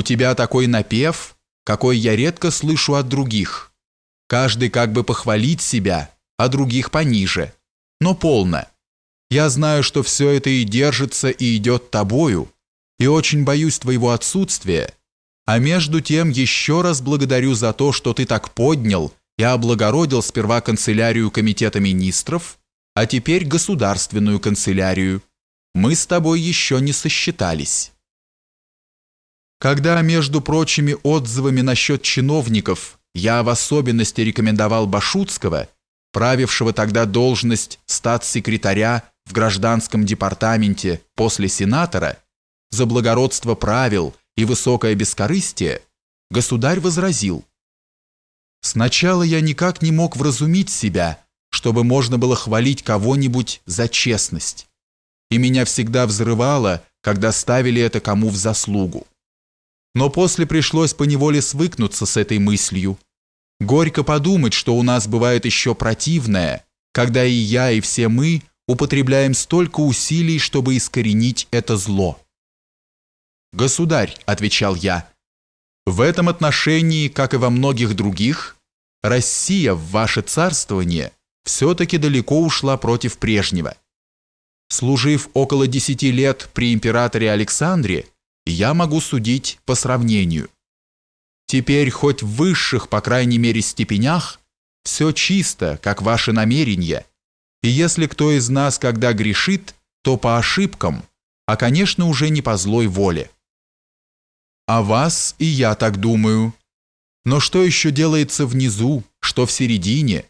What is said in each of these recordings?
У тебя такой напев, какой я редко слышу от других. Каждый как бы похвалить себя, а других пониже. Но полно. Я знаю, что все это и держится, и идет тобою, и очень боюсь твоего отсутствия, а между тем еще раз благодарю за то, что ты так поднял и облагородил сперва канцелярию комитета министров, а теперь государственную канцелярию. Мы с тобой еще не сосчитались. Когда, между прочими отзывами насчет чиновников, я в особенности рекомендовал Башутского, правившего тогда должность статс-секретаря в гражданском департаменте после сенатора, за благородство правил и высокое бескорыстие, государь возразил. «Сначала я никак не мог вразумить себя, чтобы можно было хвалить кого-нибудь за честность, и меня всегда взрывало, когда ставили это кому в заслугу. Но после пришлось поневоле свыкнуться с этой мыслью. Горько подумать, что у нас бывает еще противное, когда и я, и все мы употребляем столько усилий, чтобы искоренить это зло. «Государь», — отвечал я, — «в этом отношении, как и во многих других, Россия в ваше царствование все-таки далеко ушла против прежнего. Служив около десяти лет при императоре Александре, я могу судить по сравнению. Теперь хоть в высших, по крайней мере, степенях, все чисто, как ваши намерения, и если кто из нас когда грешит, то по ошибкам, а, конечно, уже не по злой воле. О вас и я так думаю. Но что еще делается внизу, что в середине?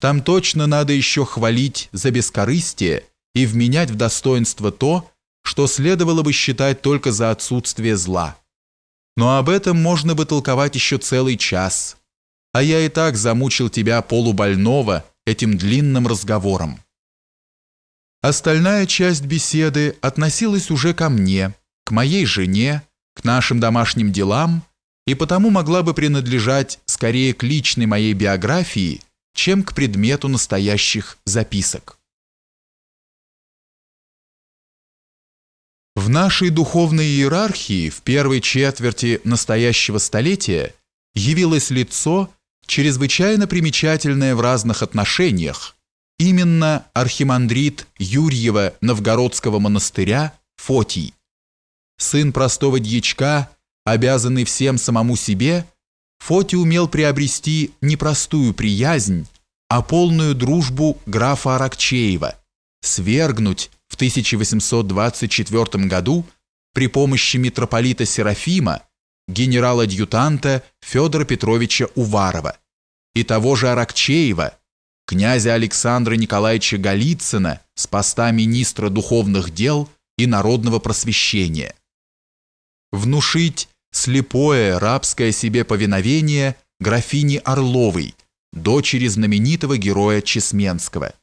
Там точно надо еще хвалить за бескорыстие и вменять в достоинство то, что следовало бы считать только за отсутствие зла. Но об этом можно бы толковать еще целый час. А я и так замучил тебя полубольного этим длинным разговором. Остальная часть беседы относилась уже ко мне, к моей жене, к нашим домашним делам и потому могла бы принадлежать скорее к личной моей биографии, чем к предмету настоящих записок. В нашей духовной иерархии в первой четверти настоящего столетия явилось лицо, чрезвычайно примечательное в разных отношениях, именно архимандрит Юрьева Новгородского монастыря Фотий. Сын простого дьячка, обязанный всем самому себе, Фотий умел приобрести не простую приязнь, а полную дружбу графа Аракчеева, свергнуть в 1824 году при помощи митрополита Серафима генерала-адъютанта Федора Петровича Уварова и того же Аракчеева, князя Александра Николаевича Голицына с поста министра духовных дел и народного просвещения. Внушить слепое рабское себе повиновение графине Орловой, дочери знаменитого героя Чесменского.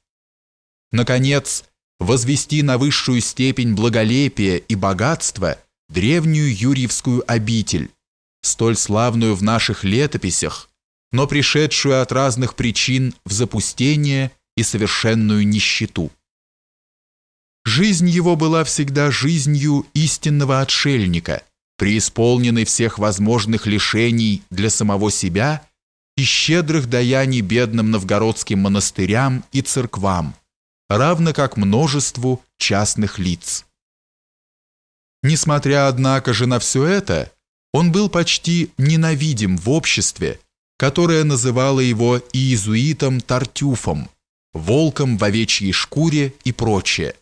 Наконец, возвести на высшую степень благолепия и богатства древнюю Юрьевскую обитель, столь славную в наших летописях, но пришедшую от разных причин в запустение и совершенную нищету. Жизнь его была всегда жизнью истинного отшельника, преисполненной всех возможных лишений для самого себя и щедрых даяний бедным новгородским монастырям и церквам, равно как множеству частных лиц. Несмотря, однако же, на все это, он был почти ненавидим в обществе, которое называло его иезуитом Тартюфом, волком в овечьей шкуре и прочее.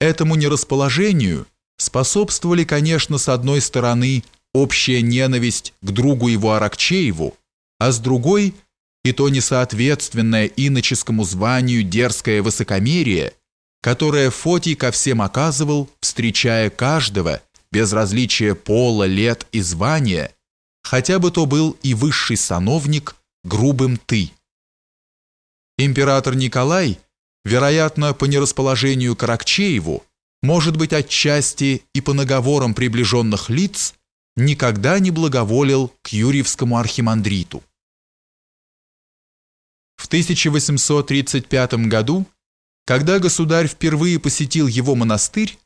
Этому нерасположению способствовали, конечно, с одной стороны общая ненависть к другу его Аракчееву, а с другой и то несоответственное иноческому званию дерзкое высокомерие, которое Фотий ко всем оказывал, встречая каждого, без различия пола, лет и звания, хотя бы то был и высший сановник, грубым «ты». Император Николай, вероятно, по нерасположению к Аракчееву, может быть, отчасти и по наговорам приближенных лиц, никогда не благоволил к Юрьевскому архимандриту. В 1835 году, когда государь впервые посетил его монастырь,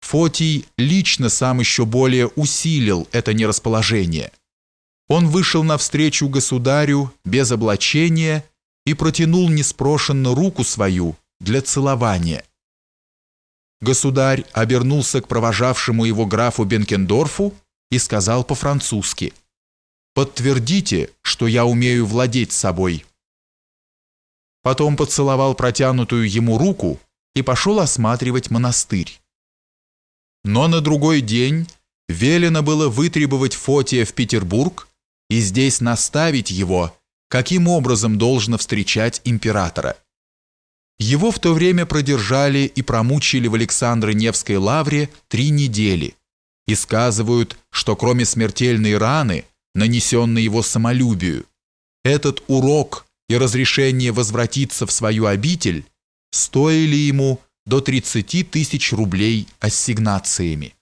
Фотий лично сам еще более усилил это нерасположение. Он вышел навстречу государю без облачения и протянул неспрошенно руку свою для целования. Государь обернулся к провожавшему его графу Бенкендорфу и сказал по-французски «Подтвердите, что я умею владеть собой». Потом поцеловал протянутую ему руку и пошел осматривать монастырь. Но на другой день велено было вытребовать Фотия в Петербург и здесь наставить его, каким образом должно встречать императора. Его в то время продержали и промучили в Александро-Невской лавре три недели и сказывают, что кроме смертельной раны, нанесенной его самолюбию, этот урок и разрешение возвратиться в свою обитель стоили ему до 30 тысяч рублей ассигнациями.